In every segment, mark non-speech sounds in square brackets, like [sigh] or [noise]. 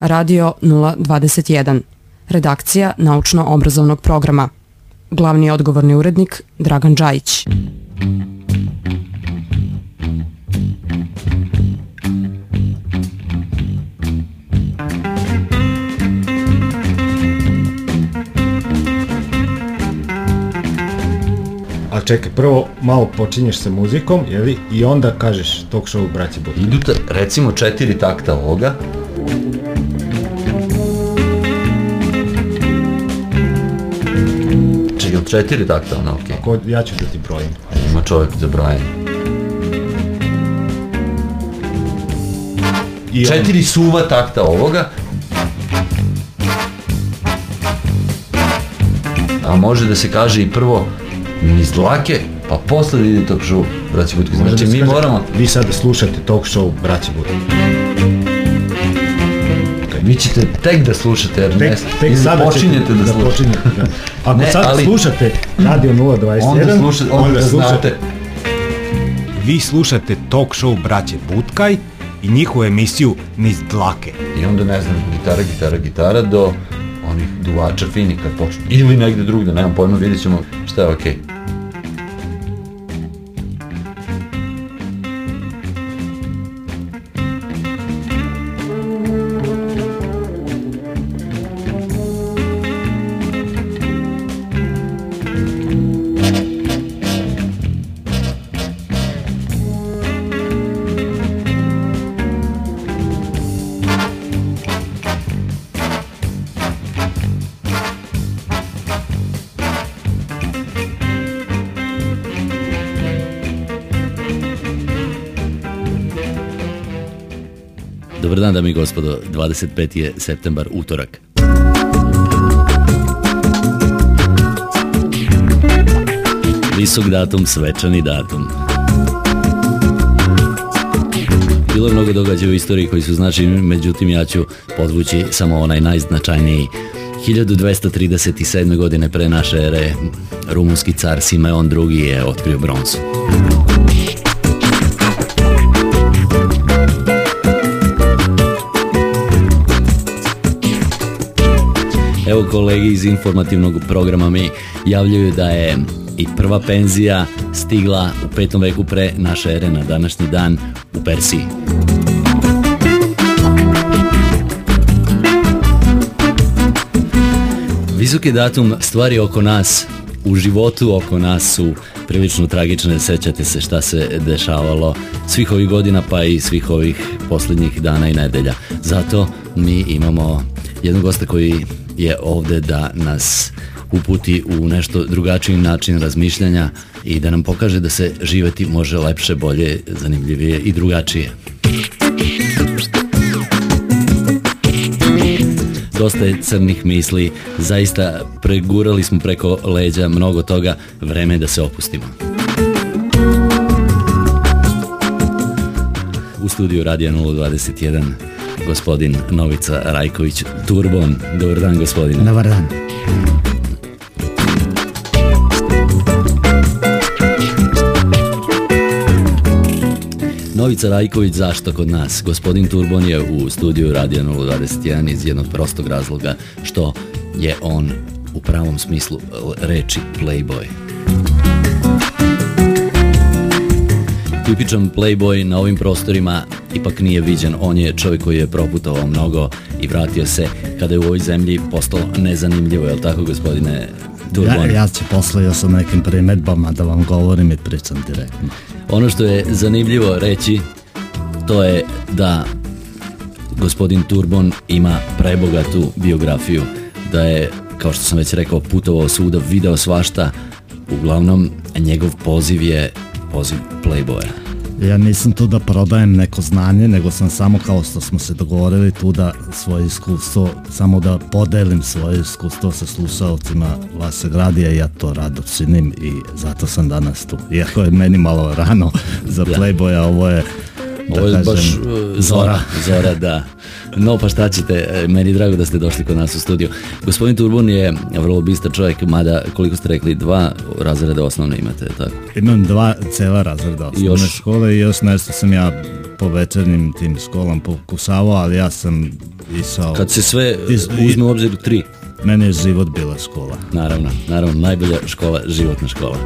Radio 021. Redakcija naučno-obrazovnog programa. Glavni odgovorni urednik Dragan Đajić. A čekaj, prvo malo počinješ sa muzikom, jeli, i onda kažeš talk show Braći Budka. Idu recimo četiri takta ovoga. Četiri takta ono, okej. Ko, ja ću da ti brojim. Ima čovjek za brojanje. I on- Četiri suva takta ovoga. A može da se kaže i prvo niz dlake, pa posle da ide talk show Braći. Može Znači da mi kaže, moramo, Vi sada slušate talk show Braći Budka. Vi ćete tek da slušate, jer ne, Tek, tek sada počinjete ćete da, slušate. počinjete, da. Ako Ne, sad ali- slušate Radio 021, Onda slušate, onda, znate. Vi slušate talk show braće Butkaj i njihovu emisiju Niz dlake. I onda ne znam, gitara, gitara, gitara do onih duvača fini kad počnu. Ili negde drugde, nemam pojma, vidjet ćemo šta je okej. Dobar dan, dame i gospodo. 25. je septembar, utorak. Visok datum, svečani datum. Bilo je mnogo događaja u istoriji koji su značajni, međutim ja ću podvući samo onaj najznačajniji. 1237. godine pre naše ere rumunski car Simeon II je otkrio bronzu. Evo kolegi iz informativnog programa mi javljaju da je i prva penzija stigla u petom veku pre naše ere na današnji dan u Persiji. Visoki datum stvari oko nas, u životu oko nas su prilično tragične, sećate se šta se dešavalo svih ovih godina pa i svih ovih posljednjih dana i nedelja. Zato mi imamo jednog gosta koji je ovde da nas uputi u nešto drugačiji način razmišljanja i da nam pokaže da se živeti može lepše, bolje, zanimljivije i drugačije. Dosta je crnih misli, zaista pregurali smo preko leđa mnogo toga, vreme je da se opustimo. U studiju Radija 021 gospodin Novica Rajković Turbon. Dobar dan gospodine. Dobar dan. Novica Rajković zašto kod nas? Gospodin Turbon je u studiju Radija 021 iz jednog prostog razloga što je on u pravom smislu reči playboy. Tipičan playboy na ovim prostorima ipak nije viđen. On je čovjek koji je proputovao mnogo i vratio se kada je u ovoj zemlji postalo nezanimljivo. Je li tako gospodine Turbon? Ja, ja ću posle još o nekim primedbama da vam govorim i pričam direktno. Ono što je zanimljivo reći to je da gospodin Turbon ima prebogatu biografiju, da je, kao što sam već rekao, putovao svuda, video svašta, uglavnom njegov poziv je poziv Playboya. Ja nisam tu da prodajem neko znanje, nego sam samo kao što smo se dogovorili tu da svoje iskustvo, samo da podelim svoje iskustvo sa slušalcima vašeg radija i ja to rado činim i zato sam danas tu. Iako je meni malo rano za Da. Playboya, ovo je Ovo je baš uh, zora, [laughs] zora, da. No pa šta ćete, e, meni je drago da ste došli kod nas u studiju. Gospodin Turbun je vrlo bistar čovjek, mada koliko ste rekli, dva razreda osnovne imate, tako? Imam dva cela razreda osnovne još... škole i još nešto sam ja po večernjim tim školam pokušavao, ali ja sam išao... Kad se sve uzme u obzir tri? Mene je život bila škola. Naravno, naravno, najbolja škola, životna škola.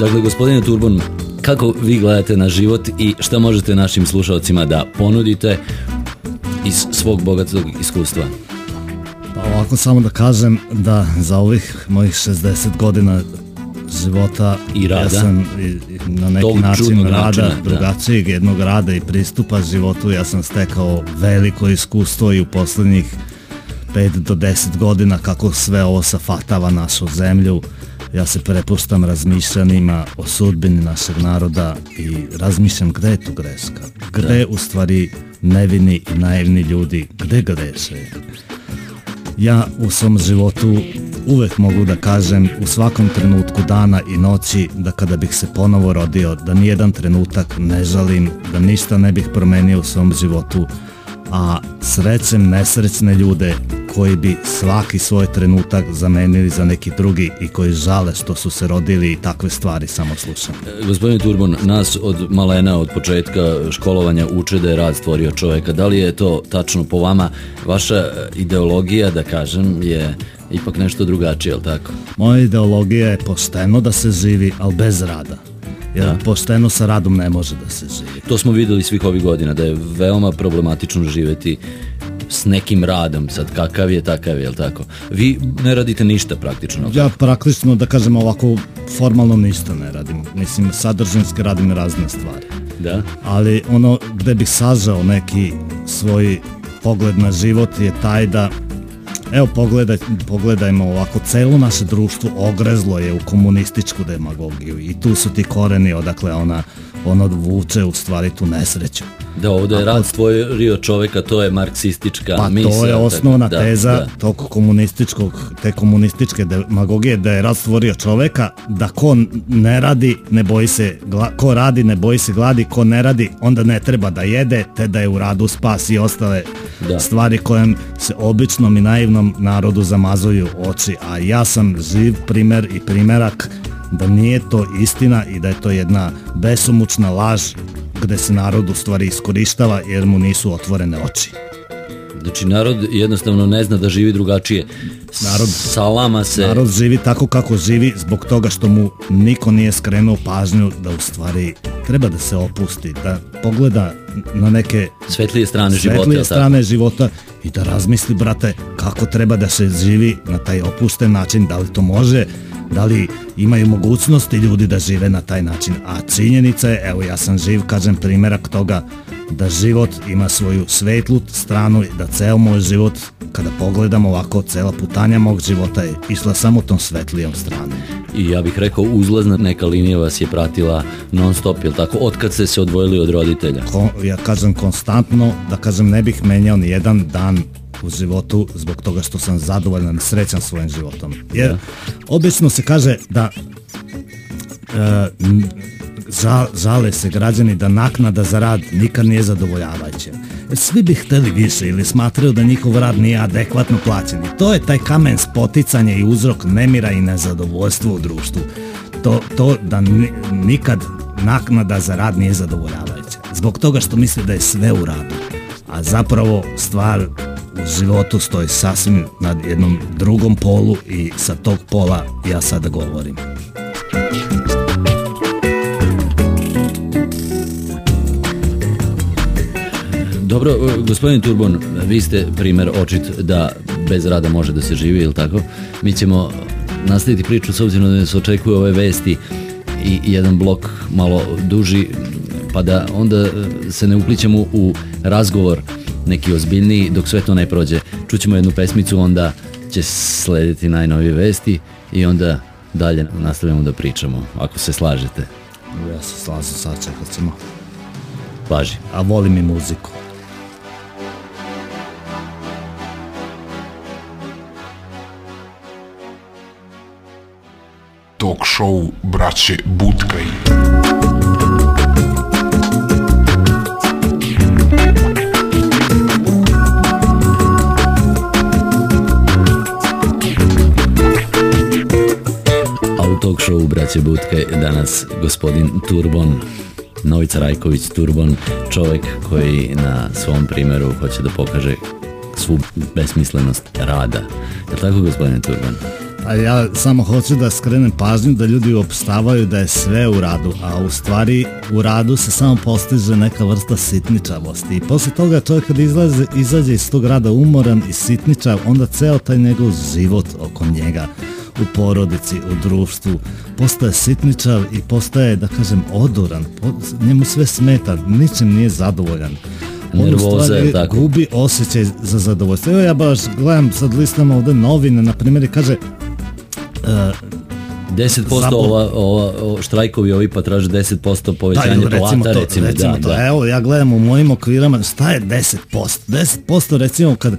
Dakle, gospodine Turbon, kako vi gledate na život i šta možete našim slušalcima da ponudite iz svog bogatog iskustva? Pa ovako samo da kažem da za ovih mojih 60 godina života i rada. ja sam na neki Tog način rada, načina, da. drugačijeg da. jednog rada i pristupa životu ja sam stekao veliko iskustvo i u poslednjih 5 do 10 godina kako sve ovo safatava našu zemlju ja se prepustam razmišljanjima o sudbini našeg naroda i razmišljam gde je tu greska, gde da. u stvari nevini i naivni ljudi, gde greše. Ja u svom životu uvek mogu da kažem u svakom trenutku dana i noći da kada bih se ponovo rodio, da nijedan trenutak ne žalim, da ništa ne bih promenio u svom životu, a srećem nesrećne ljude koji bi svaki svoj trenutak zamenili za neki drugi i koji žale što su se rodili i takve stvari samo slušam. E, gospodine Turbon, nas od malena, od početka školovanja uče da je rad stvorio čoveka. Da li je to tačno po vama? Vaša ideologija, da kažem, je ipak nešto drugačije, ali tako? Moja ideologija je posteno da se živi, ali bez rada jer da. posteno sa radom ne može da se živi. To smo videli svih ovih godina, da je veoma problematično živeti s nekim radom, sad kakav je, takav je, jel tako? Vi ne radite ništa praktično? Ja praktično, da kažem ovako, formalno ništa ne radim. Mislim, sadržinski radim razne stvari. Da? Ali ono gde bih sažao neki svoj pogled na život je taj da Evo pogledaj, pogledajmo ovako, celo naše društvo ogrezlo je u komunističku demagogiju i tu su ti koreni odakle ona, ona vuče u stvari tu nesreću. Da, ovde je rad stvorio čoveka, to je marksistička pa misla. Pa to je osnovna da, teza da. tog komunističkog, te komunističke demagogije da je rad stvorio čoveka, da ko ne radi, ne boji se, ko radi, ne boji se gladi, ko ne radi, onda ne treba da jede, te da je u radu spas i ostale da. stvari kojem se običnom i naivnom narodu zamazuju oči, a ja sam živ primer i primerak da nije to istina i da je to jedna besomučna laž gde se narod u stvari iskorištava jer mu nisu otvorene oči. Znači narod jednostavno ne zna da živi drugačije. Narod, Salama se... Narod živi tako kako živi zbog toga što mu niko nije skrenuo pažnju da u stvari treba da se opusti, da pogleda na neke svetlije strane svetlije života. Svetlije strane života i da razmisli, brate, kako treba da se živi na taj opušten način, da li to može, da li imaju mogućnosti ljudi da žive na taj način. A činjenica je, evo ja sam živ, kažem primjerak toga da život ima svoju svetlu stranu i da ceo moj život kada pogledam ovako cela putanja mog života je išla samo tom svetlijom stranom. I ja bih rekao uzlazna neka linija vas je pratila non stop, jel tako? Od kad ste se odvojili od roditelja? Ko, ja kažem konstantno, da kažem ne bih menjao ni jedan dan u životu zbog toga što sam zadovoljan i srećan svojim životom. Jer da. obično se kaže da e, žal, žale se građani da naknada za rad nikad nije zadovoljavajuća. Jer svi bi hteli više ili smatraju da njihov rad nije adekvatno plaćen. I to je taj kamen spoticanja i uzrok nemira i nezadovoljstva u društvu. To, to da nikad naknada za rad nije zadovoljavajuća. Zbog toga što misle da je sve u radu. A zapravo stvar životu stoji sasvim na jednom drugom polu i sa tog pola ja sada govorim. Dobro, gospodin Turbon, vi ste primer očit da bez rada može da se živi, ili tako? Mi ćemo nastaviti priču s obzirom da se očekuju ove vesti i jedan blok malo duži, pa da onda se ne uplićemo u razgovor neki ozbiljniji, dok sve to ne prođe. Čućemo jednu pesmicu, onda će slediti najnovije vesti i onda dalje nastavljamo da pričamo, ako se slažete. Ja se slažem, sad čekat ćemo. Važi. A volim i muziku. talk show braće Butkaj. A talk show braće Butke danas gospodin Turbon, Novica Rajković Turbon, čovjek koji na svom primjeru hoće da pokaže svu besmislenost rada. Je li tako gospodine Turban? A ja samo hoću da skrenem pažnju da ljudi opstavaju da je sve u radu, a u stvari u radu se samo postiže neka vrsta sitničavosti. I posle toga čovjek kad izlaze, izađe iz tog rada umoran i sitničav, onda ceo taj njegov život oko njega u porodici, u društvu, postaje sitničav i postaje, da kažem, oduran. Po- njemu sve smeta, ničim nije zadovoljan. Nervoza, je tako? gubi osjećaj za zadovoljstvo. Evo ja baš gledam sad listama ovde novine, na primjer, i kaže 10% Zabo- ova, ova, o, štrajkovi ovi pa traže 10% Da, povećanje ili recimo plata, to, recimo, recimo da, to. da. Evo, ja gledam u mojim okvirama, šta je 10%? 10% recimo kad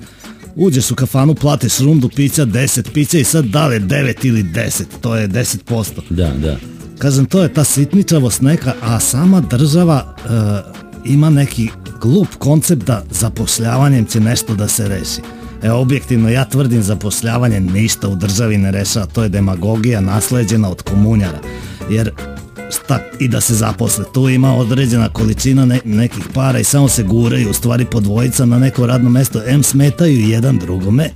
uđeš u kafanu, platiš rundu pića, 10 pića i sad da li je 9 ili 10, to je 10%. Da, da. Kažem, to je ta sitničavost neka, a sama država e, ima neki glup koncept da zapošljavanjem će nešto da se reši. Evo, objektivno, ja tvrdim zapošljavanje ništa u državi ne rešava, to je demagogija nasleđena od komunjara. Jer šta i da se zaposle, tu ima određena količina ne- nekih para i samo se guraju u stvari po dvojica na neko radno mesto, M smetaju jedan drugome,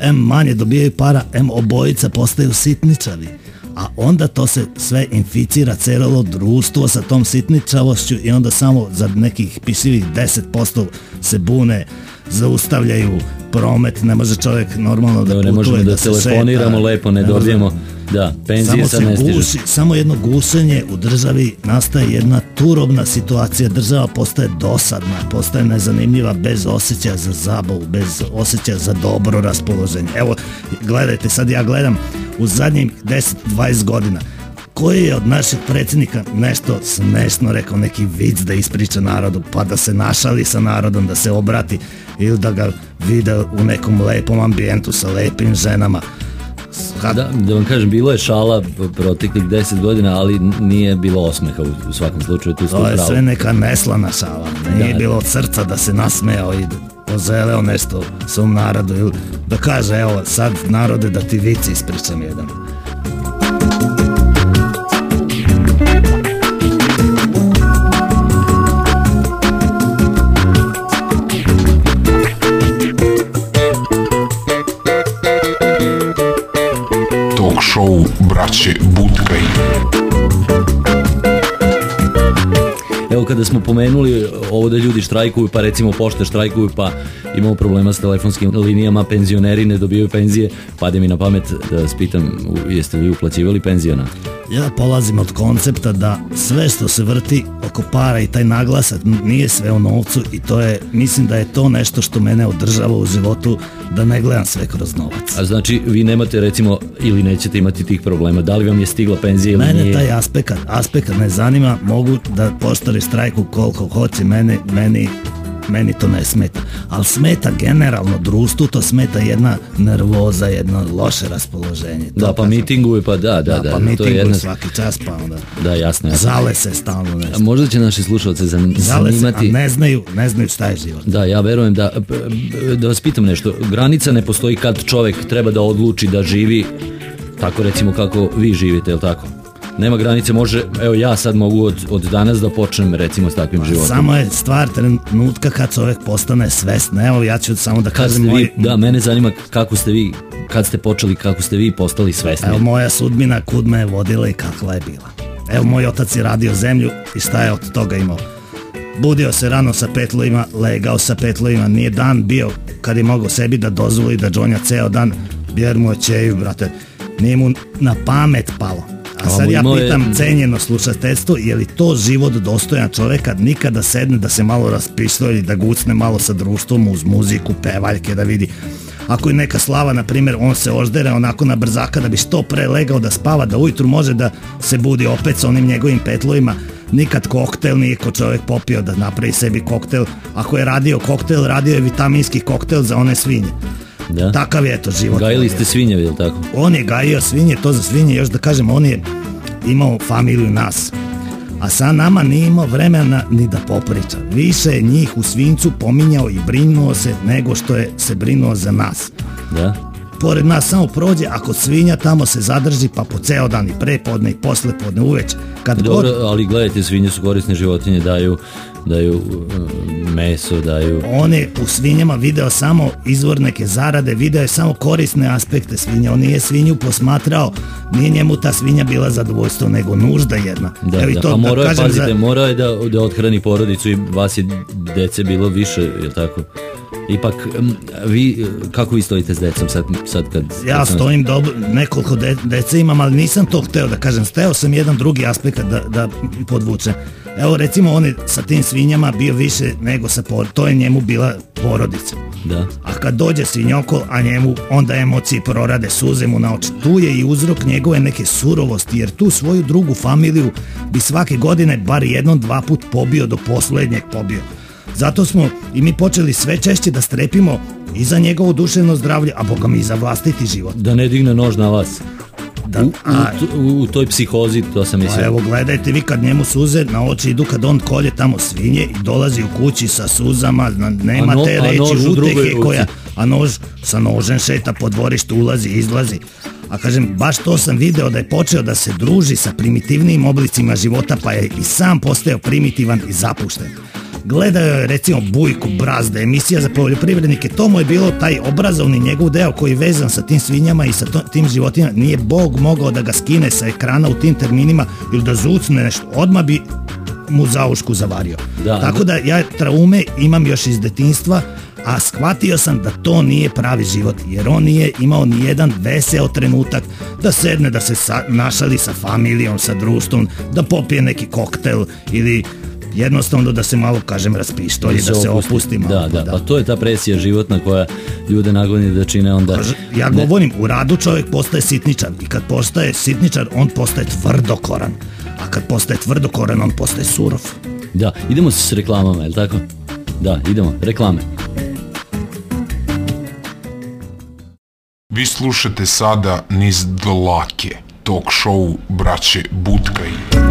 M manje dobijaju para, M obojica postaju sitničavi. A onda to se sve inficira celo društvo sa tom sitničavošću i onda samo za nekih pisivih 10% se bune, zaustavljaju promet, ne može čovjek normalno da Da, ne možemo da, se telefoniramo šeta, lepo, ne dobijemo. Da, penzije samo ne stižu. guši, samo jedno gušenje u državi nastaje jedna turobna situacija, država postaje dosadna, postaje nezanimljiva bez osjećaja za zabavu, bez osjećaja za dobro raspoloženje. Evo, gledajte, sad ja gledam u zadnjih 10-20 godina koji je od našeg predsjednika nešto smešno rekao, neki vic da ispriča narodu, pa da se našali sa narodom, da se obrati ili da ga vide u nekom lepom ambijentu sa lepim ženama. Kad- Da, da vam kažem, bilo je šala proteklih 10 godina, ali nije bilo osmeha u, u svakom slučaju, tu To je upravo. sve neka neslana šala. Nije Da. bilo od srca da se nasmejao i poželeo nešto svom narodu ili da kaže evo sad narode da ti vici ispričam jedan. Show braće Butkaj. Evo kada smo pomenuli ovo da ljudi štrajkuju, pa recimo pošte štrajkuju, pa imamo problema s telefonskim linijama, penzioneri ne dobijaju penzije, pade mi na pamet da vas pitam, u- jeste li uplaćivali penziona? Ja polazim od koncepta da sve što se vrti oko para i taj naglasak nije sve u novcu i to je, mislim da je to nešto što mene održava u životu da ne gledam sve kroz novac. A znači vi nemate recimo ili nećete imati tih problema, da li vam je stigla penzija ili Mene nije? taj aspekt, aspekt ne zanima, mogu da poštari strajku koliko hoće, meni, meni, meni to ne smeta. Ali smeta generalno društvu, to smeta jedna nervoza, jedno loše raspoloženje. To Da, pa mitinguju, pa da, da, da, pa to je jedna... svaki čas, pa onda Da, jasno, jasno. žale se stalno A nešto. Možda će naši slušalce zan- Žale se, a zanimati... ne znaju, ne znaju šta je život. Da, ja verujem da, da vas pitam nešto, granica ne postoji kad čovjek treba da odluči da živi tako recimo kako vi živite, je li tako? Nema granice, može, evo ja sad mogu od, od danas da počnem recimo s takvim životom. Samo je stvar trenutka kad čovjek postane svestan. Evo ja ću samo da kad kažem moj, vi, da, mene zanima kako ste vi, kad ste počeli, kako ste vi postali svesni. Evo moja sudbina kud me je vodila i kakva je bila. Evo moj otac je radio zemlju i šta je od toga imao. Budio se rano sa petlovima, legao sa petlovima, nije dan bio kad je mogao sebi da dozvoli da džonja ceo dan, jer mu je čeju, brate. Nije mu na pamet palo. A sad ja je- pitam cenjeno slušateljstvo, je li to život dostojan čoveka nikada sedne da se malo raspištolji, da gucne malo sa društvom uz muziku, pevaljke, da vidi ako je neka slava, na primjer, on se oždere onako na brzaka da bi što pre legao da spava, da ujutru može da se budi opet sa onim njegovim petlovima, nikad koktel nije ko čovjek popio da napravi sebi koktel, ako je radio koktel, radio je vitaminski koktel za one svinje. Da. Takav je to život. Gajili ste svinjevi, jel tako? On je gajio svinje, to za svinje, još da kažem, on je imao familiju nas. A sa nama nije imao vremena ni da popriča. Više je njih u svincu pominjao i brinuo se nego što je se brinuo za nas. Da. Pored nas samo prođe, ako svinja tamo se zadrži pa po ceo dan i prepodne i poslepodne uveć. Kad Dobro, god ali gledajte, svinje su korisne životinje, daju, daju uh, meso, daju... on je u svinjama video samo izvor neke zarade, video je samo korisne aspekte svinje. On nije svinju posmatrao, nije njemu ta svinja bila zadovoljstvo, nego nužda jedna. Da, Evo i da, to pa da morao je, kažem pazite, za- morao je da, da othrani porodicu i vas je dece bilo više, jel tako? Ipak, vi, kako vi stojite s decom sad, sad kad... Ja sam- stojim dobro, nekoliko de, dece imam, ali nisam to hteo da kažem. Steo sam jedan drugi aspekt da, da podvučem. Evo recimo on je sa tim svinjama bio više nego sa por... To je njemu bila porodica. Da. A kad dođe svinjoko, a njemu onda emocije prorade, suze mu na oči. Tu je i uzrok njegove neke surovosti, jer tu svoju drugu familiju bi svake godine bar jednom, dva put pobio do poslednjeg pobio. Zato smo i mi počeli sve češće da strepimo i za njegovo duševno zdravlje, a boga mi i za vlastiti život. Da ne digne nož na vas. Da, U, u, a, to- u, u toj psihozi, to sam Pa mislio. evo gledajte vi kad njemu suze na oči idu kad on kolje tamo svinje i dolazi u kući sa suzama, na- nema no- te u drugoj utehe koja, a nož sa nožem šeta po dvorištu, ulazi, izlazi. A kažem, baš to sam video da je počeo da se druži sa primitivnijim oblicima života pa je i sam postao primitivan i zapušten. Gledao je recimo Bujku Brazde, emisija za poljoprivrednike, to mu je bilo taj obrazovni njegov deo koji je vezan sa tim svinjama i sa to- tim životinjama. Nije Bog mogao da ga skine sa ekrana u tim terminima ili da zucne nešto. Odmah bi mu za ušku zavario. Da, Tako da ja traume imam još iz detinstva, a shvatio sam da to nije pravi život, jer on nije imao ni jedan veseo trenutak da sedne, da se sa, našali sa familijom, sa društvom, da popije neki koktel ili jednostavno da se malo, kažem, raspištolji, da se opusti malo. Da, da, pa to je ta presija životna koja ljude nagoni da čine onda... Ja Ne- govorim, u radu čovjek postaje sitničar i kad postaje sitničar, on postaje tvrdokoran. A kad postaje tvrdokoran, on postaje surov. Da, idemo s reklamama, jel tako? Da, idemo, reklame. Vi slušate sada niz dlake, talk show braće Butkaj.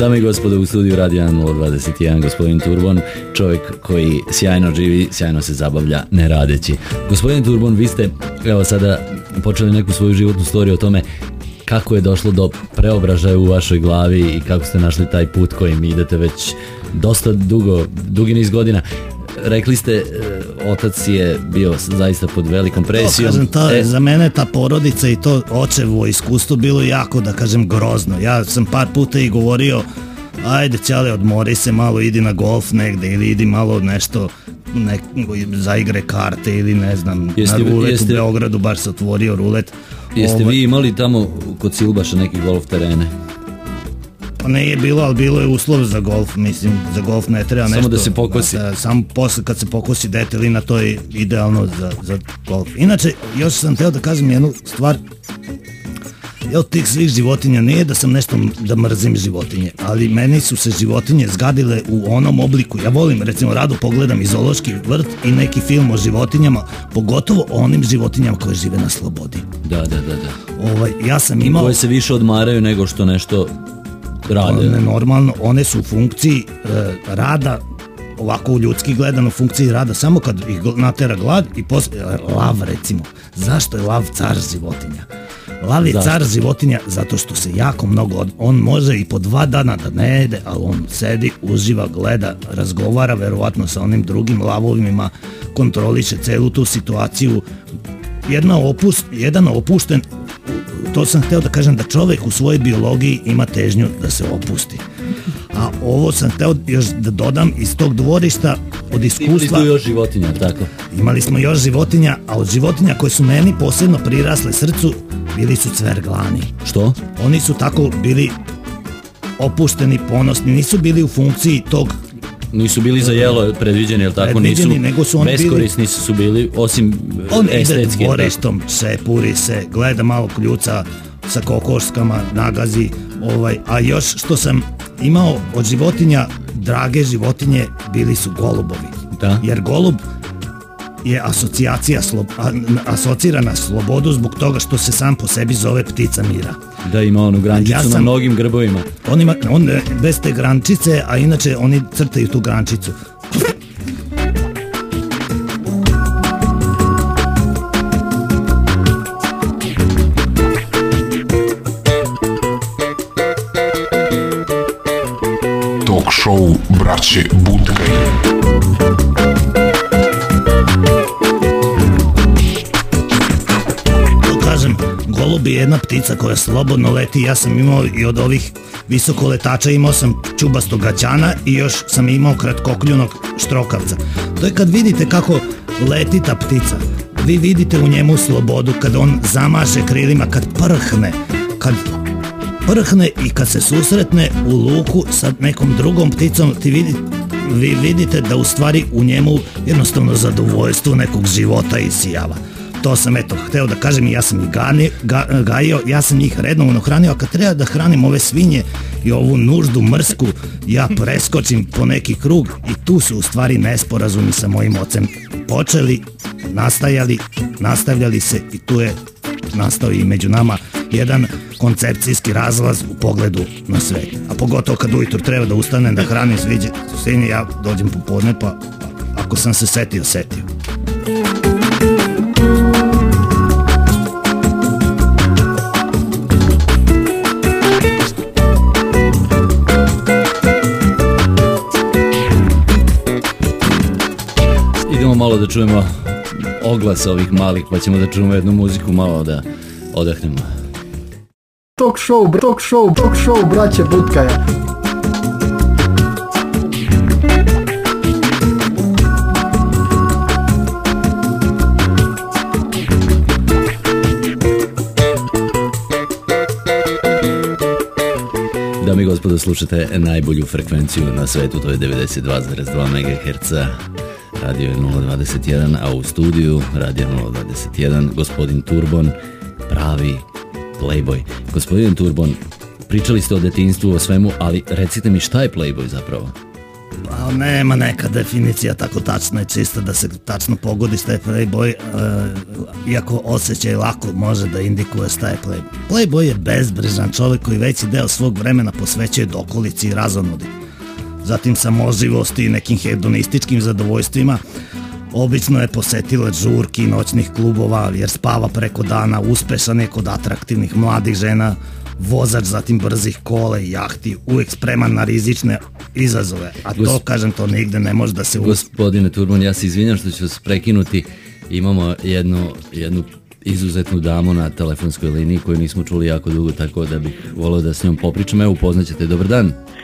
Dame i gospodo, u studiju Radija 021, gospodin Turbon, čovjek koji sjajno živi, sjajno se zabavlja, ne radeći. Gospodin Turbon, vi ste, evo sada, počeli neku svoju životnu storiju o tome kako je došlo do preobražaja u vašoj glavi i kako ste našli taj put kojim idete već dosta dugo, dugi niz godina. Rekli ste, e, otac je bio zaista pod velikom To, presijom. kažem, ta, E, za mene ta porodica i to očevo iskustvo bilo jako, da kažem, grozno. Ja sam par puta i govorio, ajde ćale, odmori se malo, idi na golf negde ili idi malo nešto nek, za igre karte ili ne znam, Jeste- na rulet jeste- u Beogradu, baš se otvorio rulet. Jeste Ovaj, vi imali tamo kod Silbaša neki golf terene? Pa ne je bilo, ali bilo je uslov za golf, mislim, za golf ne treba Samo nešto. da se pokosi. Da, samo posle kad se pokosi detelina, to je idealno za, za golf. Inače, još sam teo da kažem jednu stvar, ja od tih svih životinja nije da sam nešto da mrzim životinje, ali meni su se životinje zgadile u onom obliku. Ja volim, recimo, rado pogledam i zoološki vrt i neki film o životinjama, pogotovo o onim životinjama koje žive na slobodi. Da, da, da, da. Ovaj, ja sam imao... koje se više odmaraju nego što nešto rade. One normalno, one su u funkciji e, rada ovako u ljudski gledano u funkciji rada samo kad ih natera glad i posle lav recimo zašto je lav car životinja lav je Zašto? car životinja zato što se jako mnogo od- on može i po dva dana da ne jede ali on sedi, uživa, gleda razgovara verovatno sa onim drugim lavovima kontroliše celu tu situaciju jedna opust, jedan opušten to sam hteo da kažem da čovek u svojoj biologiji ima težnju da se opusti. A ovo sam hteo još da dodam iz tog dvorišta od Imali iskustva. tu još životinja, tako? Imali smo još životinja, a od životinja koje su meni posebno prirasle srcu bili su cverglani. Što? Oni su tako bili opušteni, ponosni, nisu bili u funkciji tog Nisu bili za jelo predviđeni, jel tako? Nisu, nego su oni bili- beskorisni su bili, osim On e, ide estetski. jel tako? dvorištom, šepuri se, gleda malo kljuca, sa kokoškama, nagazi, ovaj, a još što sam imao od životinja, drage životinje, bili su golubovi. Da. Jer golub je asocijacija, asocira na slobodu zbog toga što se sam po sebi zove ptica mira. Da ima onu grančicu Ja na sam- mnogim grbovima. On, ima, on bez te grančice, a inače oni crtaju tu grančicu. Talk show braće Budkaj. Jedna ptica koja slobodno leti. Ja sam imao i od ovih visokoletača imao sam čubastog gaćana i još sam imao kratkokljunog štrokavca. To je kad vidite kako leti ta ptica. Vi vidite u njemu slobodu kad on zamaže krilima, kad prhne, kad prhne i kad se susretne u luku sa nekom drugom pticom, ti vidi, vi vidite da u stvari u njemu jednostavno zadovoljstvo nekog života isijava. To sam eto hteo da kažem i ja sam ih gani, ga, gajio, ja sam njih rednovno hranio, a kad treba da hranim ove svinje i ovu nuždu mrsku, ja preskočim po neki krug i tu su u stvari nesporazumi sa mojim ocem počeli, nastajali, nastavljali se i tu je nastao i među nama jedan koncepcijski razlaz u pogledu na svet. A pogotovo kad ujutro treba da ustanem da hranim svinje, ja dođem popodne pa ako sam se setio, setio. Malo da čujemo oglas ovih malih, pa ćemo da čujemo jednu muziku malo da odahnemo. Talk show, talk show, talk show, braće Butkaja. Dame i gospodo, slušate najbolju frekvenciju na svetu, to je 92,2 MHz. Radio je 021, a u studiju Radio 021, gospodin Turbon, pravi playboy. Gospodin Turbon, pričali ste o detinstvu, o svemu, ali recite mi šta je playboy zapravo? Pa nema neka definicija tako tačna i čista da se tačno pogodi šta je playboy, e, iako osjećaj lako može da indikuje šta je playboy. Playboy je bezbrižan čovjek koji veći deo svog vremena posvećuje dokolici i razonudi. Zatim samoživosti i nekim hedonističkim zadovoljstvima, Obično je posetilac žurki i noćnih klubova jer spava preko dana, uspešan je kod atraktivnih mladih žena, vozač zatim brzih kola i jahti, uvek spreman na rizične izazove. A to, Gos- kažem, to nigde ne može da se. Gospodine Turbon, ja se izvinjam što ću vas prekinuti. Imamo jednu, jednu izuzetnu damu na telefonskoj liniji koju nismo čuli jako dugo, tako da bih volio da s njom popričam. Evo, upoznaćete. Dobar dan. Dobar dan,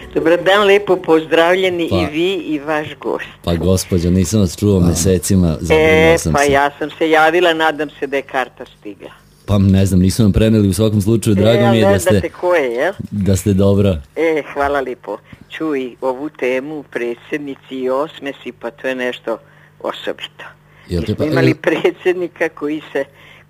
lepo pozdravljeni Pa. i vi i vaš gost. Pa gospođo, nisam vas čuo mesecima, zabrinuo E, sam pa se. ja sam se javila, nadam se da je karta stigla. Pa ne znam, nisam vam preneli u svakom slučaju, drago e, mi je da znate ste, ko je, jel? da ste dobro. E, hvala lipo. Čuj, ovu temu predsjednici i osmesi, pa to je nešto osobito. Jel te pa- imali predsjednika koji se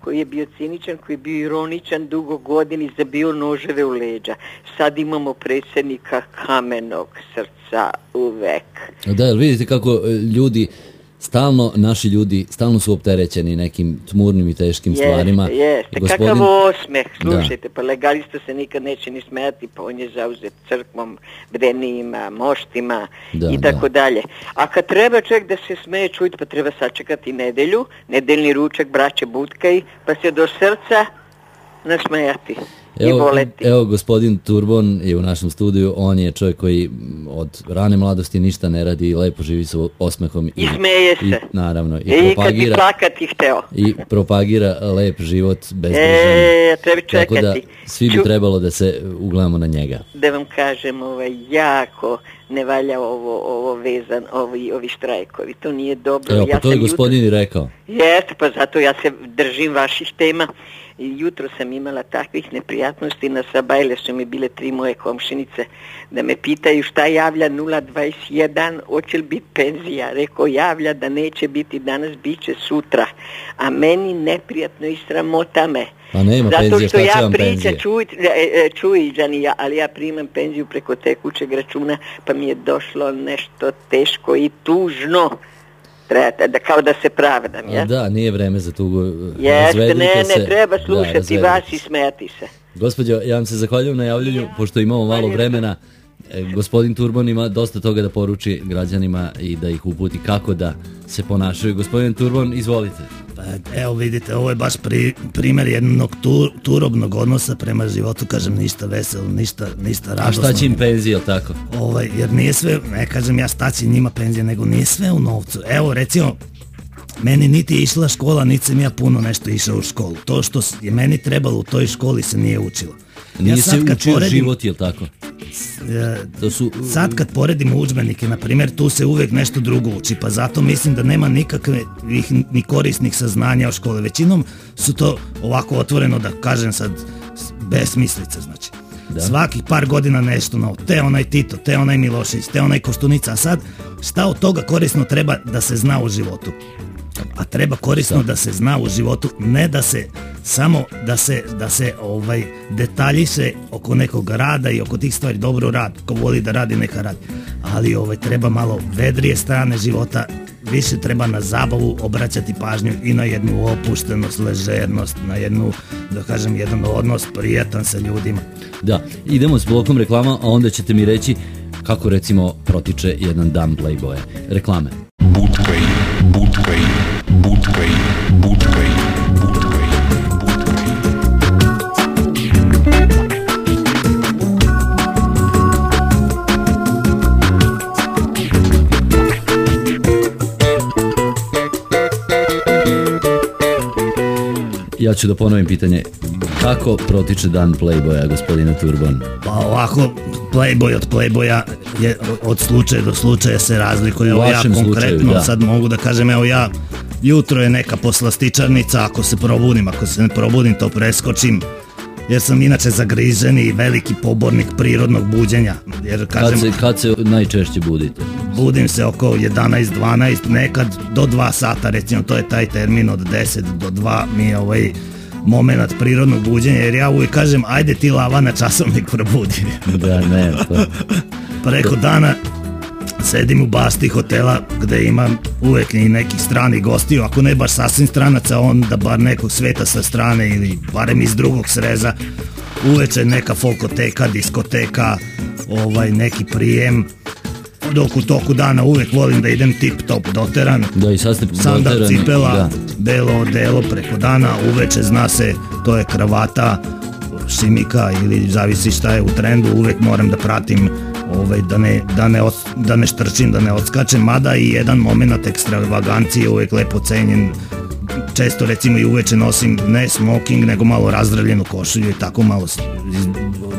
koji je bio ciničan, koji je bio ironičan dugo godin i zabio noževe u leđa. Sad imamo predsjednika kamenog srca uvek. Da, vidite kako e, ljudi, stalno, naši ljudi, stalno su opterećeni nekim tmurnim i teškim stvarima. Jeste, Gospodin- kakav osmeh, Da. slušajte, pa legalista se nikad neće ni smijati, pa on je zauzet crkvom, bdenijima, moštima Da, i tako dalje. A kad treba čovjek da se smeje čuti, pa treba sačekati nedelju, nedeljni ručak, braće Butkaj, pa se do srca nasmejati i Evo, voleti. evo, gospodin Turbon je u našem studiju, on je čovjek koji od rane mladosti ništa ne radi i lepo živi sa osmehom. I smeje I, se. naravno, i I kad bi propagira, plakati hteo. i propagira lep život bez E, treba Tako da čekati. svi bi trebalo da se ugledamo na njega. da vam kažem, ovaj, jako ne valja ovo, ovo vezan, ovi, ovi štrajkovi. To nije dobro. Evo, pa Ja to je gospodin i rekao. Jeste, pa zato ja se držim vaših tema. I jutro sam imala takvih neprijatnosti, na Sabajle su mi bile tri moje komšinice, da me pitaju šta javlja 021, hoće li biti penzija. Rekao, javlja da neće biti danas, bit će sutra. A meni neprijatno i sramota me. A nema Zato penzije, što ja pričam, čuj, e, e, čuj Đani, ja, ali ja primam penziju preko tekućeg računa, pa mi je došlo nešto teško i tužno. Treba, da, kao da se pravdam, ja? Da, nije vreme za tugu. Jeste, razvedite ne, se. ne, treba Da, slušati razvedite vas i smijati se. Gospođo, ja vam se zahvaljujem na javljanju, pošto imamo malo vremena. E, Gospodin Turban ima dosta toga da poruči građanima i da ih uputi kako da se ponašaju. Gospodin Turban, izvolite. Pa, evo vidite, ovo je baš pri, primjer jednog tu, turobnog odnosa prema životu, kažem ništa veselo, ništa, ništa A radosno. šta će im penzija, tako? Ovaj, jer nije sve, ne kažem ja staći njima penzije, nego nije sve u novcu. Evo recimo, meni niti je išla škola, niti sam ja puno nešto išao u školu. To što je meni trebalo u toj školi se nije učilo. Nije sad se učio poredim- život, jel tako? e, To su... Sad kad poredimo udžbenike, na primjer, tu se uvijek nešto drugo uči, pa zato mislim da nema nikakvih ni korisnih saznanja o škole. Većinom su to ovako otvoreno da kažem sad besmislice, znači. Svakih par godina nešto novo, te onaj Tito, te onaj Milošević, te onaj Koštunica, a sad šta od toga korisno treba da se zna u životu? A treba korisno da se zna u životu, ne da se samo da se da se ovaj detaljiše oko nekog rada i oko tih stvari dobro rad, ko voli da radi neka radi. Ali ovaj treba malo vedrije strane života, više treba na zabavu obraćati pažnju i na jednu opuštenost, ležernost, na jednu da kažem jedan odnos prijatan sa ljudima. Da, idemo s blokom reklama, a onda ćete mi reći kako recimo protiče jedan dan Playboya. Reklame. Будкой, будкой, будкой, будкой. Ja ću da ponovim pitanje. Kako protiče dan Playboya, gospodine Turban? Pa ovako, Playboy od Playboya je od slučaja do slučaja se razlikuje. U Evo ja vašem slučaju, konkretno da. sad mogu da kažem, evo ja jutro je neka poslastičarnica, ako se probudim, ako se ne probudim to preskočim, jer sam inače zagriženi i veliki pobornik prirodnog buđenja. Jer kažem, Kad se, kad se najčešće budite? budim se oko 11-12, nekad do 2 sata, recimo to je taj termin od 10 do 2 mi je ovaj moment prirodnog buđenja, jer ja uvijek kažem, ajde ti lava na časovnik probudi. Da, ne, pa... preko dana sedim u basti hotela gde imam uvek i nekih stranih gostiju, ako ne baš sasvim stranaca, onda bar nekog sveta sa strane ili barem iz drugog sreza. Uveče neka folkoteka, diskoteka, ovaj neki prijem. Dok u toku dana uvek volim da idem tip top doteran. Da, i sad ste Sandal doterani, cipela, da. belo odelo preko dana, uveče zna se, to je kravata, šimika ili zavisi šta je u trendu, uvek moram da pratim ovaj, da, ne, da, ne, os- da ne štrčim, da ne odskačem, mada i jedan moment ekstravagancije je uvek lepo cenjen. Često recimo i uveče nosim ne smoking, nego malo razdravljenu košulju i tako malo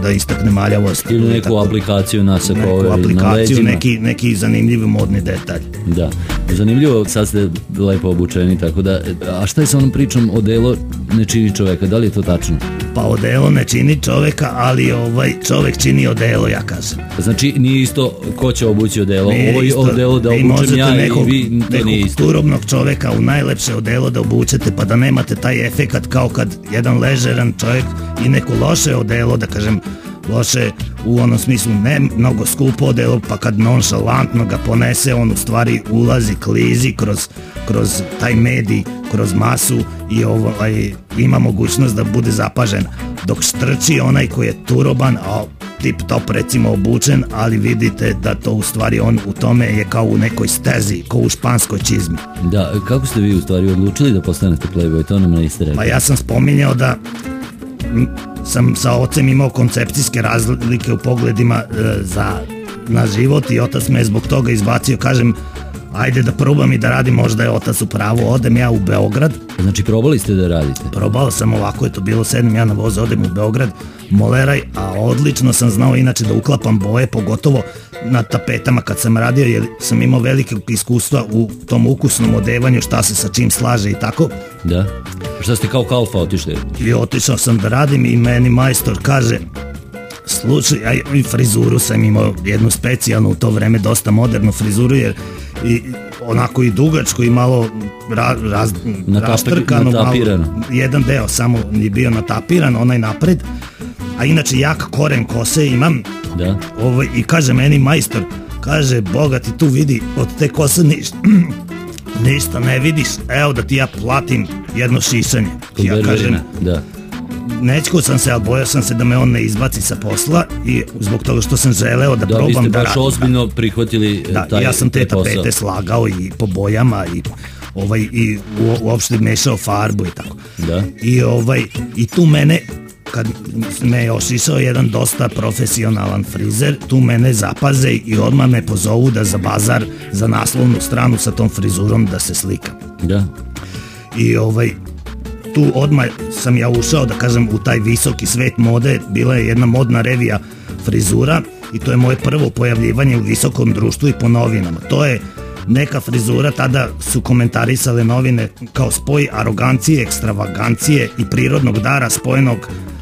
da istakne maljavost. Ili neku tako. aplikaciju na se neku na aplikaciju, leđima. neki, neki zanimljiv modni detalj. Da, zanimljivo, sad ste lepo obučeni, tako da, a šta je sa onom pričom o delo ne čini čoveka, da li je to tačno? Pa odelo ne čini čoveka, ali ovaj čovek čini odelo, ja kažem. Znači, nije isto ko će obući odelo, Nije ovo je isto. odelo da obučem ja nekog, i vi, to nekog nije isto. turobnog čoveka u najlepše odelo da obučete pa da nemate taj efekat kao kad jedan ležeran čovjek i neko loše odelo, da kažem loše u onom smislu ne mnogo skupo odelo pa kad nonšalantno ga ponese on u stvari ulazi, klizi kroz, kroz taj medij, kroz masu i ovaj, ima mogućnost da bude zapažen dok štrči onaj koji je turoban a tip top recimo obučen, ali vidite da to u stvari on u tome je kao u nekoj stezi, kao u španskoj čizmi. Da, kako ste vi u stvari odlučili da postanete playboy, to nam niste rekli. Pa ja sam spominjao da sam sa ocem imao koncepcijske razlike u pogledima e, za, na život i otac me je zbog toga izbacio, kažem, ajde da probam i da radim, možda je otac u pravu, odem ja u Beograd, Znači, probali ste da radite? probao sam ovako je to bilo sedem ja na voz odem u Beograd moleraj a odlično sam znao inače da uklapam boje pogotovo na tapetama kad sam radio jer sam imao velikog iskustva u tom ukusnom odevanju šta se sa čim slaže i tako Da. Šta ste kao kalfa otišli? I otišao sam da radim i meni majstor kaže slušaj, ja i frizuru sam imao jednu specijalnu u to vreme, dosta modernu frizuru jer i onako i dugačko i malo ra, raz, natapirano. malo, jedan deo samo je bio natapiran, onaj napred, a inače jak koren kose imam Da. ovaj, i kaže meni majstor, kaže, Boga ti tu vidi od te kose ništa, [clears throat] ništa ne vidiš, evo da ti ja platim jedno šišanje. Kod ja kažem, Da. nećko sam se, ali bojao sam se da me on ne izbaci sa posla i zbog toga što sam želeo da, Da, vi probam ste da baš radim. ozbiljno prihvatili e, Da, taj, ja sam te tapete slagao i po bojama i ovaj i u, uopšte mešao farbu i tako. Da. I ovaj i tu mene kad me je ošišao jedan dosta profesionalan frizer, tu mene zapaze i odmah me pozovu da za bazar, za naslovnu stranu sa tom frizurom da se slikam. Da. I ovaj, tu odmah sam ja ušao, da kažem, u taj visoki svet mode, bila je jedna modna revija frizura i to je moje prvo pojavljivanje u visokom društvu i po novinama. To je neka frizura, tada su komentarisale novine kao spoj arogancije, ekstravagancije i prirodnog dara spojenog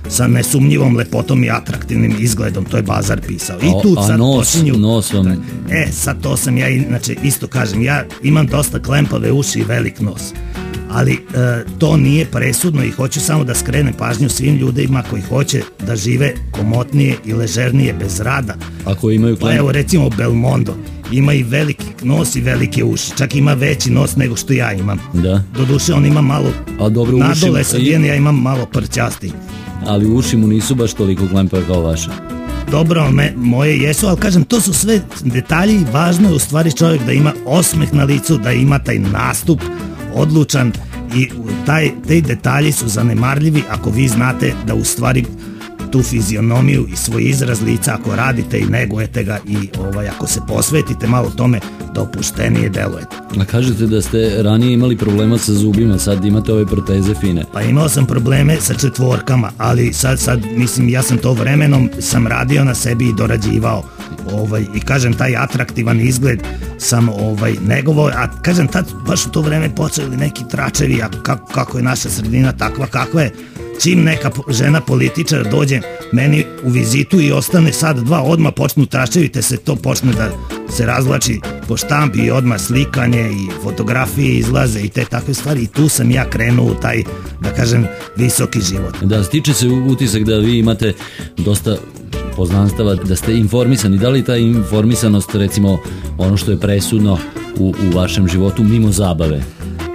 sa nesumnjivom lepotom i atraktivnim izgledom, to je Bazar pisao. I A- tu a sad nos, počinju... nos vam... E, sad to sam ja, inače, isto kažem, ja imam dosta klempave uši i velik nos. Ali e, to nije presudno i hoću samo da skrenem pažnju svim ljudima koji hoće da žive komotnije i ležernije bez rada. Ako imaju Pa klem... evo recimo Belmondo ima i veliki nos i velike uši, čak ima veći nos nego što ja imam. Da. Doduše on ima malo A dobro, u nadole ja imam malo prćasti. Ali uši mu nisu baš toliko klempave kao vaše. Dobro, me, moje jesu, ali kažem, to su sve detalji važno je u stvari čovjek da ima osmeh na licu, da ima taj nastup odlučan i taj, te detalji su zanemarljivi ako vi znate da u stvari tu fizionomiju i svoj izraz lica ako radite i negujete ga i ovaj, ako se posvetite malo tome da opuštenije delujete. A kažete da ste ranije imali problema sa zubima, sad imate ove proteze fine. Pa imao sam probleme sa četvorkama, ali sad, sad mislim, ja sam to vremenom sam radio na sebi i dorađivao. Ovaj, I kažem, taj atraktivan izgled sam ovaj, negovao, a kažem, tad baš u to vreme počeli neki tračevi, a kako, kako je naša sredina takva kakva je, čim neka žena političar dođe meni u vizitu i ostane sad dva odmah počnu tračevi te se to počne da se razvlači po štampi i odmah slikanje i fotografije izlaze i te takve stvari i tu sam ja krenuo u taj da kažem visoki život Da, stiče se utisak da vi imate dosta poznanstava, da ste informisani. Da li ta informisanost, recimo, ono što je presudno u, u vašem životu mimo zabave?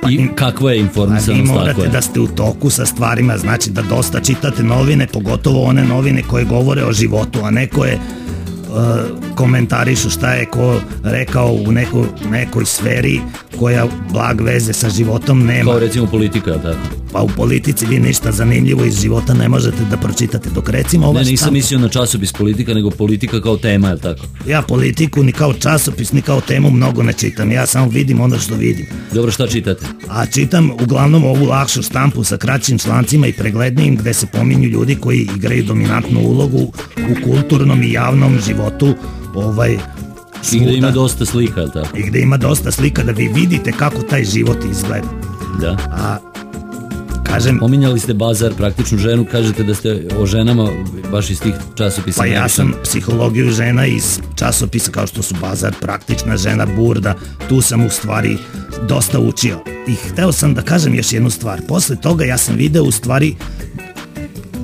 I kakva je informisanost tako morate da ste u toku sa stvarima znači da dosta čitate novine pogotovo one novine koje govore o životu a ne koje uh, komentarišu šta je ko rekao u neko, nekoj sferi koja blag veze sa životom nema Kao recimo politika, tako? Pa u politici vi ništa zanimljivo iz života ne možete da pročitate dok recimo ova Ne, nisam štampa- mislio na časopis politika, nego politika kao tema, je li tako? Ja politiku ni kao časopis ni kao temu mnogo ne čitam, ja samo vidim ono što vidim. Dobro, šta čitate? A čitam uglavnom ovu lakšu štampu sa kraćim člancima i preglednijim gde se pominju ljudi koji igraju dominantnu ulogu u kulturnom i javnom životu ovaj, I gde ima dosta slika, tako? I gde ima dosta slika da vi vidite kako taj život izgleda. Da. A kažem, Pominjali ste bazar, praktičnu ženu, kažete da ste o ženama baš iz tih časopisa. Pa ja sam psihologiju žena iz časopisa kao što su Bazar, Praktična žena, Burda, tu sam u stvari dosta učio. I hteo sam da kažem još jednu stvar. Posle toga ja sam video u stvari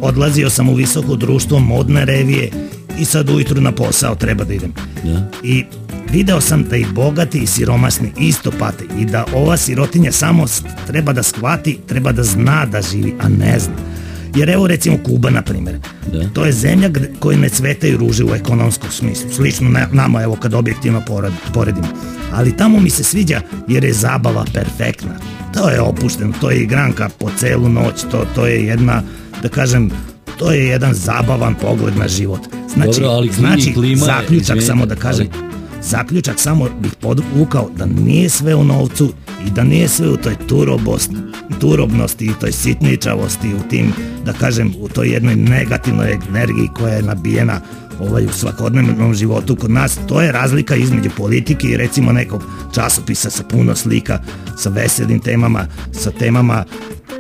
odlazio sam u visoko društvo modne revije i sad ujutru na posao treba da idem. Da. I video sam da i bogati i siromasni isto pate i da ova sirotinja samo treba da shvati, treba da zna da živi, a ne zna. Jer evo recimo Kuba, na primjer. Da. To je zemlja koje ne cvetaju ruže u ekonomskom smislu. Slično na, nama, evo, kad objektivno poredimo. Ali tamo mi se sviđa jer je zabava perfektna. To je opušteno, to je igranka po celu noć, to, to je jedna, da kažem, to je jedan zabavan pogled na život. Znači, Dobro, ali znači klima zaključak samo da kažem, ali- zaključak samo bih podvukao da nije sve u novcu i da nije sve u toj turobost, turobnosti i toj sitničavosti u tim, da kažem, u toj jednoj negativnoj energiji koja je nabijena ovaj, u svakodnevnom životu kod nas. To je razlika između politike i recimo nekog časopisa sa puno slika, sa veselim temama, sa temama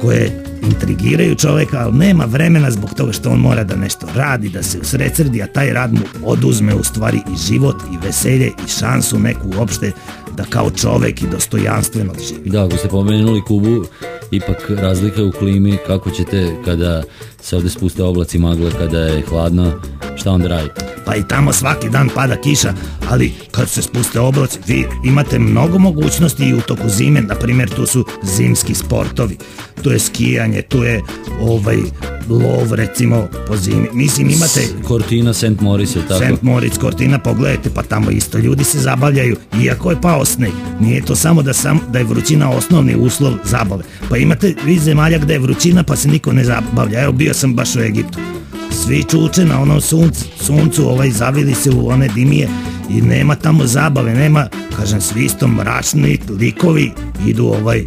koje intrigiraju čoveka, ali nema vremena zbog toga što on mora da nešto radi, da se usredsredi, a taj rad mu oduzme u stvari i život i veselje i šansu neku uopšte da kao čovek i dostojanstveno živi. Da, ako ste pomenuli Kubu, ipak razlika u klimi, kako ćete kada se ovde spuste oblaci magle, kada je hladno, šta onda radite? Pa i tamo svaki dan pada kiša, ali kad se spuste oblaci, vi imate mnogo mogućnosti i u toku zime, na primjer tu su zimski sportovi, tu je skijanje, tu je ovaj lov recimo po zimi. Mislim imate Cortina, St. Moritz je tako? St. Moritz, Cortina, pogledajte, pa tamo isto ljudi se zabavljaju, iako je pao sneg. Nije to samo da, sam, da je vrućina osnovni uslov zabave. Pa imate vi zemalja gde je vrućina pa se niko ne zabavlja. Evo bio sam baš u Egiptu. Svi čuče na onom suncu, suncu ovaj zavili se u one dimije i nema tamo zabave, nema, kažem, svi isto mračni likovi idu ovaj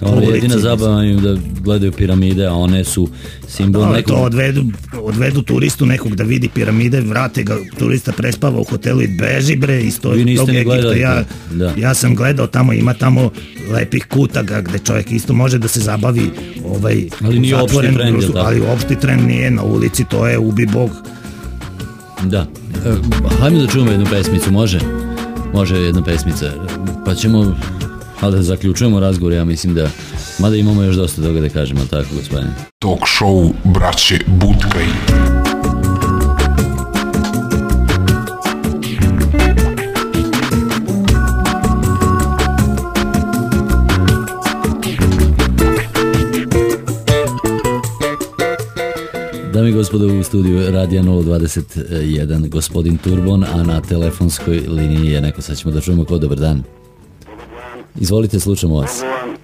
Ono ulici. jedina zabava im da gledaju piramide, a one su simbol Da, nekog... to odvedu, odvedu turistu nekog da vidi piramide, vrate ga, turista prespava u hotelu i beži bre iz tog, tog Egipta. Ja, da. ja sam gledao tamo, ima tamo lepih kutaka gde čovjek isto može da se zabavi ovaj, Ali nije opšti trend, tako? Ali opšti trend nije, na ulici to je ubi bog. Da. E, hajmo da čujemo jednu pesmicu, može? Može jedna pesmica. Pa ćemo, ali da zaključujemo razgovor, ja mislim da, mada imamo još dosta toga da kažemo, tako gospodine? Talk show braće Budkaj. Dame i gospodo u studiju Radija 021 gospodin Turbon, a na telefonskoj liniji je neko, sad ćemo da čujemo ko, dobar dan. Izvolite, slušamo vas. Mogu vam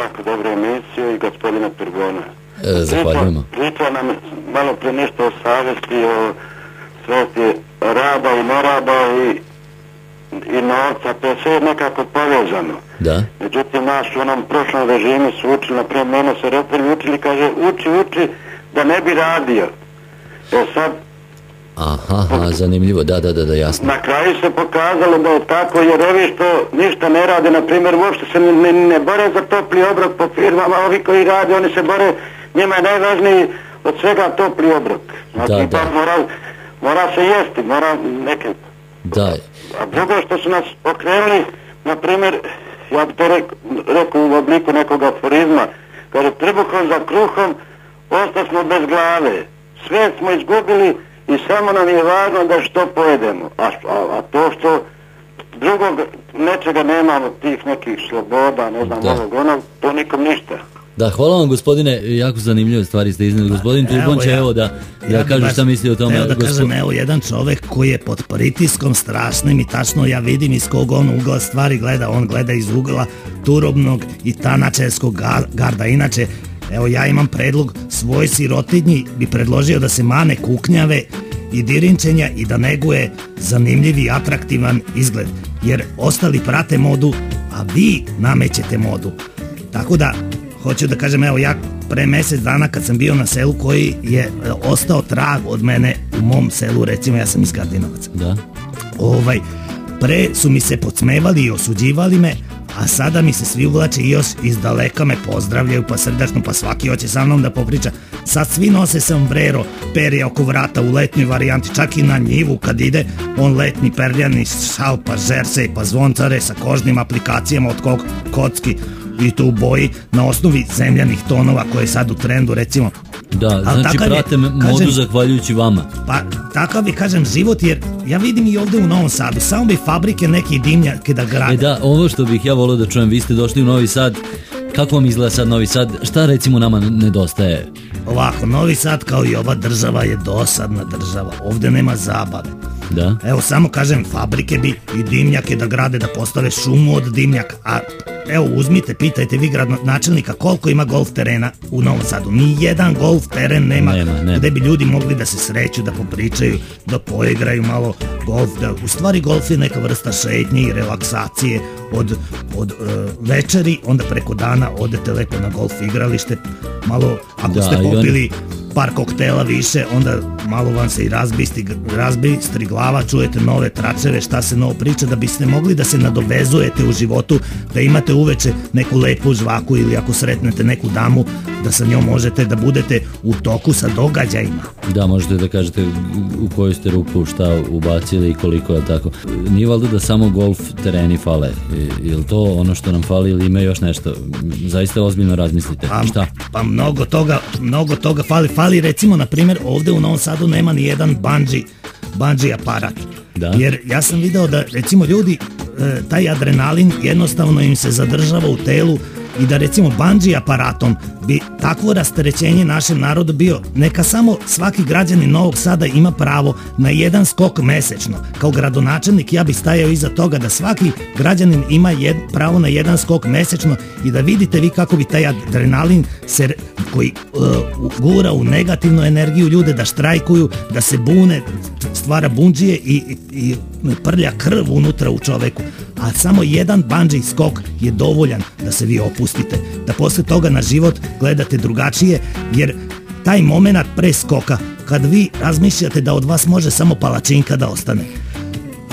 jako dobru emisiju i gospodina Turbona. E, zahvaljujemo. Pričao nam malo pre nešto o savesti, o sveti raba i neraba i, i novca, to je sve nekako povezano. Da? Međutim, nas u onom prošlom režimu su učili, na primjer, mene su reperi učili, kaže, uči, uči, da ne bi radio. E sad, Aha, aha, zanimljivo, da, da, da, da, jasno. na kraju se pokazalo da je tako, jer ovi što ništa ne rade, na primjer, uopšte se ne, ne, bore za topli obrok po firmama, ovi koji rade, oni se bore, njima je najvažniji od svega topli obrok. Znači, Da, da. Mora, mora se jesti, mora neke... Da, A drugo što su nas okrenuli, na primjer, ja bi to rekao, rekao u obliku nekog aforizma, kaže, trbuhom za kruhom, ostali smo bez glave. Sve smo izgubili i samo nam je važno da što pojedemo. A, a, a to što drugog nečega nemamo, tih nekih sloboda, ne znam, Da. ovog onog, to nikom ništa. Da, hvala vam gospodine, jako zanimljive stvari ste izneli. Gospodin Turbon će ja- evo da, da bi kaže šta misli o tome. hteo da Gospo- kažem, evo jedan čovek koji je pod pritiskom strašnim i tačno ja vidim iz kog on ugla stvari gleda. On gleda iz ugla turobnog i tanačerskog ga- garda. Inače, evo ja imam predlog svoj sirotinji bi predložio da se mane kuknjave i dirinčenja i da neguje zanimljiv i atraktivan izgled. Jer ostali prate modu, a vi namećete modu. Tako da, hoću da kažem, evo ja pre mesec dana kad sam bio na selu koji je e, ostao trag od mene u mom selu, recimo ja sam iz Gardinovaca. Da. Ovaj, pre su mi se podsmevali i osuđivali me, a sada mi se svi uvlače i još iz daleka me pozdravljaju pa srdačno, pa svaki hoće sa mnom da popriča. Sad svi nose sombrero, perje oko vrata u letnjoj varijanti, čak i na njivu kad ide, on letni perljani šal, pa žersej, pa zvoncare sa kožnim aplikacijama od kog kocki i to u boji na osnovi zemljanih tonova koje je sad u trendu recimo Da, Ali znači je, prate me- modu kažem- zahvaljujući vama. Pa takav bi kažem život jer ja vidim i ovde u Novom Sadu samo bi fabrike neki dimnjake da grade. E da, ovo što bih ja volio da čujem, vi ste došli u Novi Sad, kako vam izgleda sad Novi Sad, šta recimo nama nedostaje? Ovako, Novi Sad kao i ova država je dosadna država. Ovde nema zabave. Da? Evo samo kažem, fabrike bi i dimnjake da grade, da postave šumu od dimnjaka. A evo uzmite, pitajte vi gradonačelnika koliko ima golf terena u Novom Sadu. Ni jedan golf teren nema, Nema, nema. gde bi ljudi mogli da se sreću, da popričaju, da poigraju malo golf. Da, u stvari golf je neka vrsta šetnje i relaksacije od, od e, večeri, onda preko dana odete lepo na golf igralište, malo, ako Da, ste i on- popili par koktela više, onda malo vam se i razbisti, razbistri glava, čujete nove tračeve, šta se novo priča, da biste mogli da se nadovezujete u životu, da imate uveče neku lepu žvaku ili ako sretnete neku damu, da sa njom možete da budete u toku sa događajima. Da, možete da kažete u koju ste rupu šta ubacili i koliko je tako. Nije valjda da samo golf tereni fale. Je li to ono što nam fali ili ima još nešto? Zaista ozbiljno razmislite. Pa, šta? Pa mnogo toga, mnogo toga fali. Fali recimo, na primjer, ovdje u Novom Sadu nema ni jedan bungee, bungee aparat. Da. Jer ja sam video da recimo ljudi e, taj adrenalin jednostavno im se zadržava u telu i da recimo bungee aparatom bi takvo rasterećenje našem narodu bio neka samo svaki građanin Novog Sada ima pravo na jedan skok mesečno. Kao gradonačelnik ja bih stajao iza toga da svaki građanin ima jed, pravo na jedan skok mesečno i da vidite vi kako bi taj adrenalin se, koji uh, gura u negativnu energiju ljude da štrajkuju, da se bune, stvara bunđije i, i, i prlja krv unutra u čoveku. A samo jedan bungee skok je dovoljan da se vi opustite. Da posle toga na život gledate drugačije, jer taj moment pre skoka, kad vi razmišljate da od vas može samo palačinka da ostane,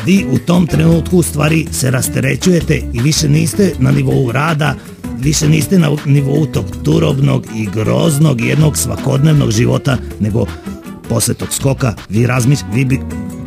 vi u tom trenutku u stvari se rasterećujete i više niste na nivou rada, više niste na nivou tog turobnog i groznog jednog svakodnevnog života, nego posle tog skoka vi razmišljate, vi bi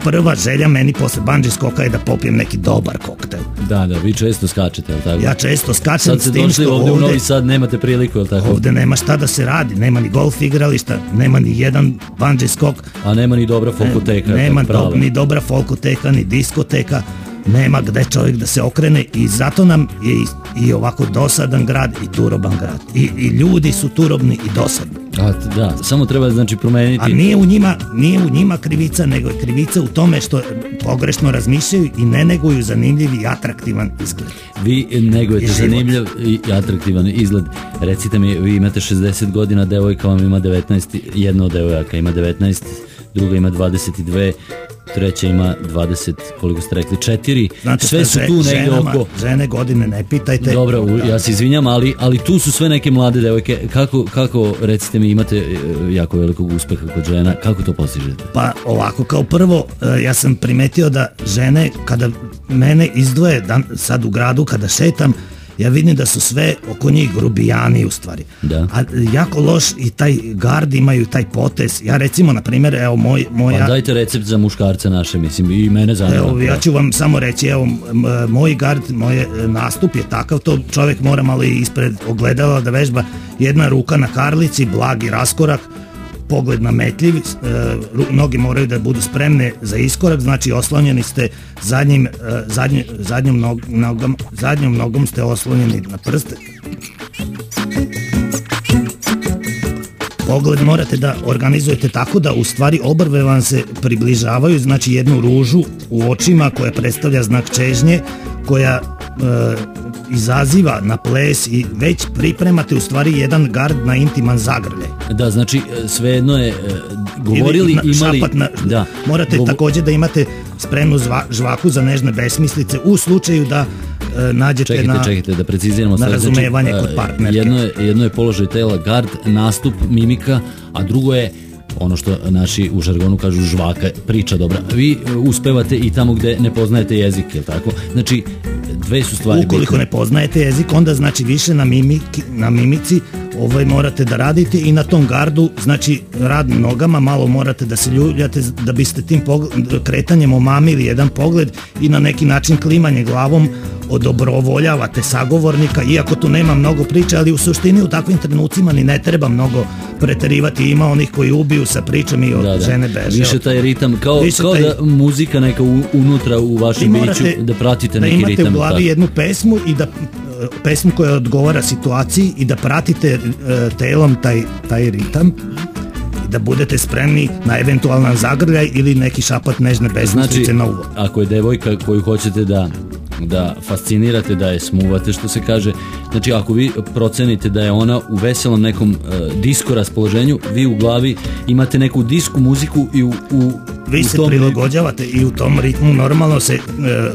prva želja meni posle bungee skoka je da popijem neki dobar koktel. Da, da, vi često skačete, jel tako? Ja često skačem Sad ste s tim došli što ovdje u ovde, Novi Sad, nemate priliku, jel tako? ovde nema šta da se radi, nema ni golf igrališta, nema ni jedan bungee skok, A nema ni dobra folkoteka. nema tako prava. do, ni dobra folkoteka, ni diskoteka, nema gde čovjek da se okrene i zato nam je i, i ovako dosadan grad i turoban grad. I, I ljudi su turobni i dosadni. A, da, samo treba znači promeniti. A nije u njima, nije u njima krivica, nego je krivica u tome što pogrešno razmišljaju i ne neguju zanimljiv i atraktivan izgled. Vi negujete zanimljiv i atraktivan izgled. Recite mi, vi imate 60 godina, devojka vam ima 19, jedna od devojaka ima 19, druga ima 22, treća ima 20, koliko ste rekli, 4. Znate sve su tu ženama, oko... Žene godine ne pitajte. Dobro, ja se izvinjam, ali, ali tu su sve neke mlade devojke. Kako, kako recite mi, imate e, jako velikog uspeha kod žena, kako to postižete? Pa ovako, kao prvo, e, ja sam primetio da žene, kada mene izdvoje dan, sad u gradu, kada šetam, ja vidim da su sve oko njih grubijani u stvari. Da. A jako loš i taj gard imaju taj potez. Ja recimo, na primjer, evo moj, moja... Pa dajte recept za muškarce naše, mislim, i mene zanima. Evo, ja ću vam samo reći, evo, moj gard, moj e, nastup je takav, to čovjek mora malo ispred ogledala da vežba jedna ruka na karlici, blagi raskorak, pogled nametljiv, e, noge moraju da budu spremne za iskorak, znači oslonjeni ste zadnjim, e, zadnji, zadnjom, nog, nogom, zadnjom nogom ste oslonjeni na prste. Pogled morate da organizujete tako da u stvari obrve vam se približavaju, znači jednu ružu u očima koja predstavlja znak čežnje, koja izaziva na ples i već pripremate u stvari jedan gard na intiman zagrljaj. Da, znači, e, svejedno je, e, govorili, Ili na- imali... na, da, morate Govo- također da imate spremnu zva- žvaku za nežne besmislice u slučaju da e, nađete Čekajte, na... čekajte, da preciziramo na sve. razumevanje znači, kod e, partnerke. Jedno je, jedno je položaj tela, gard, nastup, mimika, a drugo je ono što naši u žargonu kažu žvaka, priča dobra. Vi e, uspevate i tamo gde ne poznajete jezik, je tako? Znači, dve su stvari Ukoliko bitne. ne poznajete jezik, onda znači više na, mimiki, na mimici ovaj morate da radite i na tom gardu, znači rad nogama, malo morate da se ljuljate da biste tim kretanjem omamili jedan pogled i na neki način klimanje glavom odobrovoljavate sagovornika, iako tu nema mnogo priče, ali u suštini u takvim trenucima ni ne treba mnogo preterivati. Ima onih koji ubiju sa pričom i od Da, da. žene beže. Više taj ritam, kao, Više kao taj- da muzika neka u- unutra u vašem biću, da pratite da neki imate ritam. u glavi tako. jednu pesmu i da e, pesmu koja odgovara situaciji i da pratite telom taj, taj ritam i da budete spremni na eventualan zagrljaj ili neki šapat nežne besmislice Znači, na uvod. ako je devojka koju hoćete da da fascinirate, da je smuvate što se kaže, znači ako vi procenite da je ona u veselom nekom e, disko raspoloženju, vi u glavi imate neku disku muziku i u, u Vi se prilagođavate i u tom ritmu normalno se e,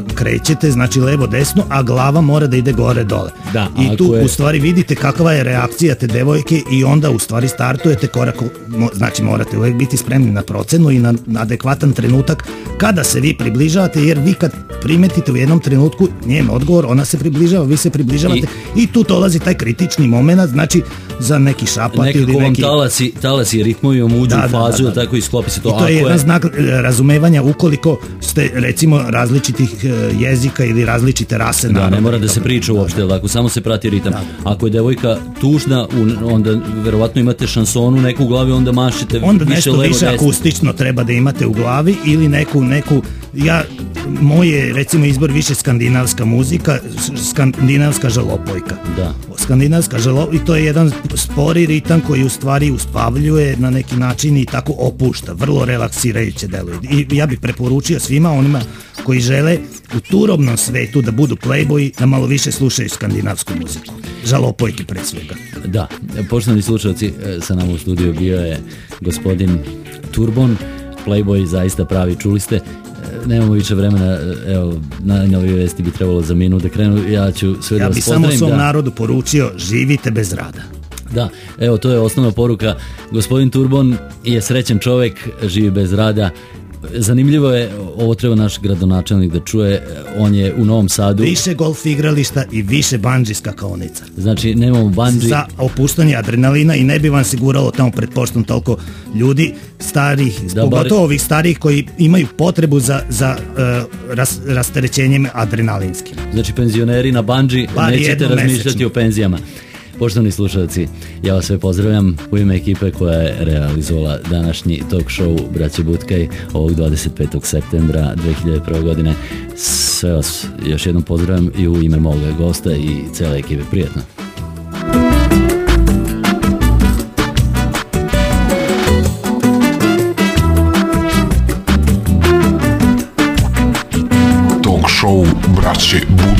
krećete, znači levo desno, a glava mora da ide gore dole. Da, I tu je- u stvari vidite kakva je reakcija te devojke i onda u stvari startujete korak, mo- znači morate uvijek biti spremni na procenu i na, na adekvatan trenutak kada se vi približavate, jer vi kad primetite u jednom trenutku njen odgovor, ona se približava, vi se približavate i, tu dolazi taj kritični moment, znači za neki šapat ili Nekako vam neki... talasi, talasi ritmovi uđu Da, u da, fazu, da, da. tako i sklopi se to. I to je jedan znak e, razumevanja ukoliko ste recimo različitih e, jezika ili različite rase Da, naroda ne mora da se priča uopšte, tako samo se prati ritam. Ako je devojka tužna, onda verovatno imate šansonu neku u glavi, onda mašite onda više nešto levo, više desno. akustično treba da imate u glavi ili neku, neku ja, moj je recimo izbor više skandinavska muzika, skandinavska žalopojka. Da. Skandinavska žalo i to je jedan spori ritam koji u stvari uspavljuje na neki način i tako opušta, vrlo relaksirajuće deluje. I ja bih preporučio svima onima koji žele u turobnom svetu da budu playboyi, da malo više slušaju skandinavsku muziku. Žalopojke pre svega. Da, poštovani slušalci, e, sa nama u studiju bio je gospodin Turbon, Playboy zaista pravi, čuli ste. Nemamo više vremena, evo, najnovije vesti bi trebalo za minut da krenu, ja ću sve da Ja vas bih samo pozdravim. svom da. narodu poručio, živite bez rada. Da, evo to je osnovna poruka. Gospodin Turbon je srećan čovek, živi bez rada. Zanimljivo je, ovo treba naš gradonačelnik da čuje, on je u Novom Sadu, Više golf igrališta i više banđi skakaonica. znači nemamo bandži, Za opuštanje adrenalina i ne bi vam siguralo tamo pred poštom toliko ljudi starih, Da, pogotovo bar- ovih starih koji imaju potrebu za, za uh, ras, rasterećenjem adrenalinskim. znači penzioneri na Bar nećete razmišljati mesečno. o penzijama. Poštovni slušalci, ja vas sve pozdravljam u ime ekipe koja je realizovala današnji talk show Braće Butkaj ovog 25. septembra 2001. godine. Sve vas još jednom pozdravljam i u ime moga gosta i cele ekipe. Prijetno! Talk show Braće Butkaj